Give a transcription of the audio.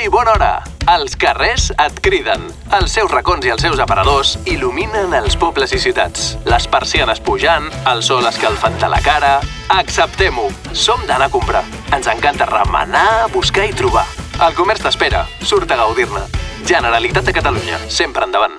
i bona hora. Els carrers et criden. Els seus racons i els seus aparadors il·luminen els pobles i ciutats. Les persianes pujant, el sol escalfant la cara... Acceptem-ho. Som d'anar a comprar. Ens encanta remenar, buscar i trobar. El comerç t'espera. Surt a gaudir-ne. Generalitat de Catalunya. Sempre endavant.